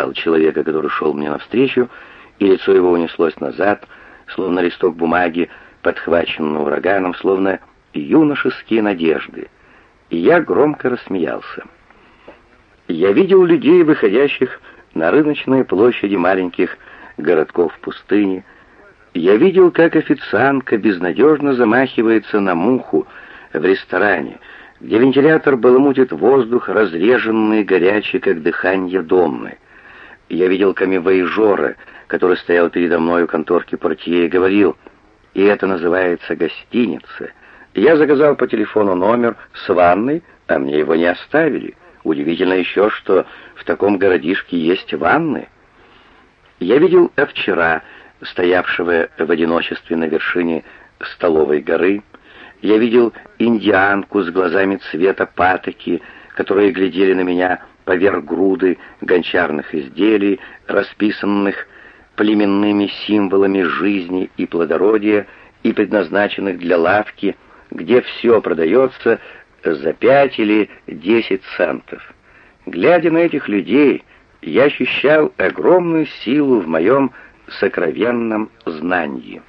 узнавал человека, который шел мне навстречу, и лицо его унеслось назад, словно листок бумаги, подхваченный ураганом, словно юношеские надежды. И я громко рассмеялся. Я видел людей, выходящих на рыночные площади маленьких городков пустыни. Я видел, как официантка безнадежно замахивается на муху в ресторане, где вентилятор баламутит воздух, разреженный, горячий, как дыхание домны. Я видел камевоежора, который стоял передо мной у конторки портье и говорил, и это называется гостиница. Я заказал по телефону номер с ванной, а мне его не оставили. Удивительно еще, что в таком городишке есть ванны. Я видел вчера стоявшего в одиночестве на вершине столовой горы. Я видел индианку с глазами цвета патоки, которые глядели на меня поверх груды гончарных изделий, расписанных племенными символами жизни и плодородия и предназначенных для лавки, где все продается за пять или десять центов. Глядя на этих людей, я ощущал огромную силу в моем сокровенном знании.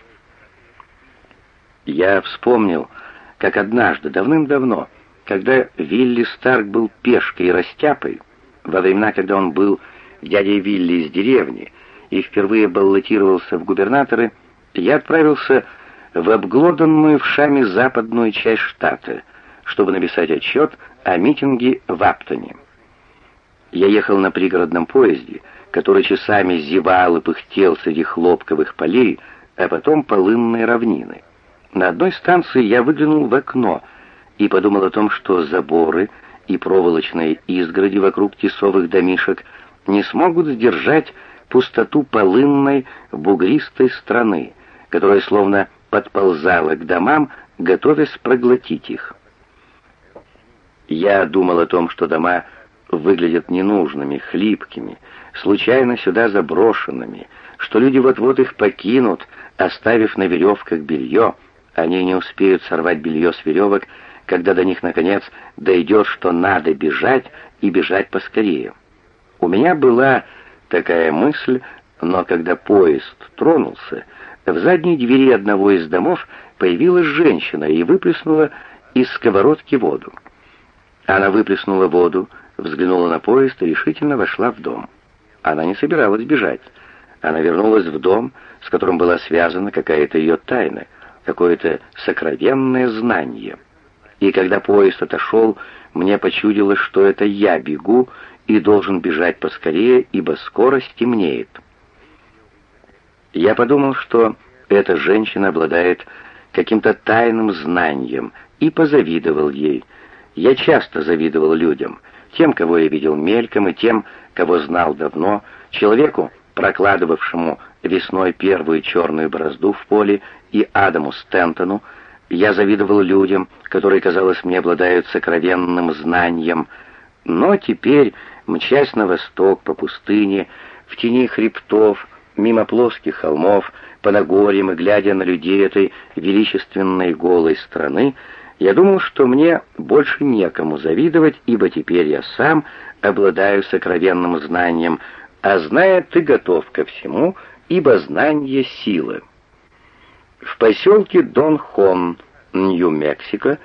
Я вспомнил, как однажды, давным-давно, когда Вилли Старк был пешкой и растяпой, во времена, когда он был дядей Вилли из деревни и впервые баллотировался в губернаторы, я отправился в обглоданную вшами западную часть штата, чтобы написать отчет о митинге в Аптоне. Я ехал на пригородном поезде, который часами зевал и пыхтел среди хлопковых полей, а потом полынной равнины. На одной станции я выглянул в окно и подумал о том, что заборы и проволочные изгороди вокруг тесовых домишек не смогут сдержать пустоту полынной бугристой страны, которая словно подползала к домам, готовясь проглотить их. Я думал о том, что дома выглядят ненужными, хлипкими, случайно сюда заброшенными, что люди вот-вот их покинут, оставив на веревках белье, они не успеют сорвать белье с веревок, когда до них, наконец, дойдет, что надо бежать и бежать поскорее. У меня была такая мысль, но когда поезд тронулся, в задней двери одного из домов появилась женщина и выплеснула из сковородки воду. Она выплеснула воду, взглянула на поезд и решительно вошла в дом. Она не собиралась бежать. Она вернулась в дом, с которым была связана какая-то ее тайна, какое-то сокровенное знание. И когда поезд отошел, мне почудилось, что это я бегу и должен бежать поскорее, ибо скоро стемнеет. Я подумал, что эта женщина обладает каким-то тайным знанием, и позавидовал ей. Я часто завидовал людям, тем, кого я видел мельком, и тем, кого знал давно, человеку, прокладывавшему весной первую черную борозду в поле, и Адаму Стентону, я завидовал людям, которые, казалось мне, обладают сокровенным знанием, но теперь, мчась на восток по пустыне, в тени хребтов, мимо плоских холмов, по Нагорьям и глядя на людей этой величественной голой страны, я думал, что мне больше некому завидовать, ибо теперь я сам обладаю сокровенным знанием, а зная, ты готов ко всему, ибо знание — сила. В поселке Дон-Хон, Нью-Мексико,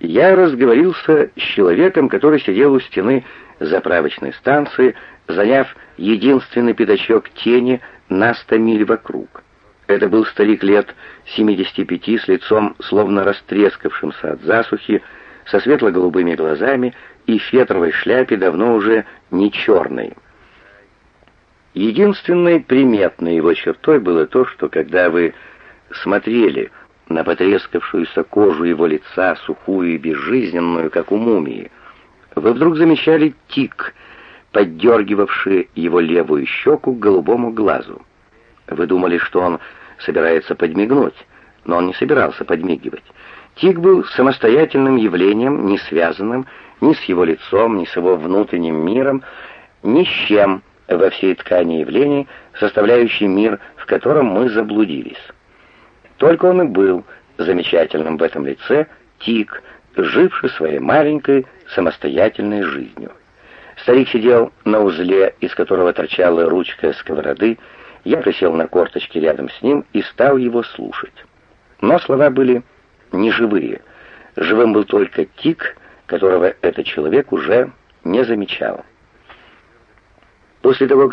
я разговорился с человеком, который сидел у стены заправочной станции, заняв единственный пятачок тени на сто миль вокруг. Это был старик лет 75 с лицом, словно растрескавшимся от засухи, со светло-голубыми глазами и фетровой шляпе давно уже не черной. Единственной приметной его чертой было то, что когда вы смотрели на потрескавшуюся кожу его лица, сухую и безжизненную, как у мумии, вы вдруг замечали тик, поддергивавший его левую щеку к голубому глазу. Вы думали, что он собирается подмигнуть, но он не собирался подмигивать. Тик был самостоятельным явлением, не связанным ни с его лицом, ни с его внутренним миром, ни с чем во всей ткани явлений, составляющей мир, в котором мы заблудились. Только он и был замечательным в этом лице Тик, живший своей маленькой самостоятельной жизнью. Старик сидел на узле, из которого торчала ручка сковороды. Я присел на корточки рядом с ним и стал его слушать. Но слова были неживые. Живым был только тик, которого этот человек уже не замечал. После того, как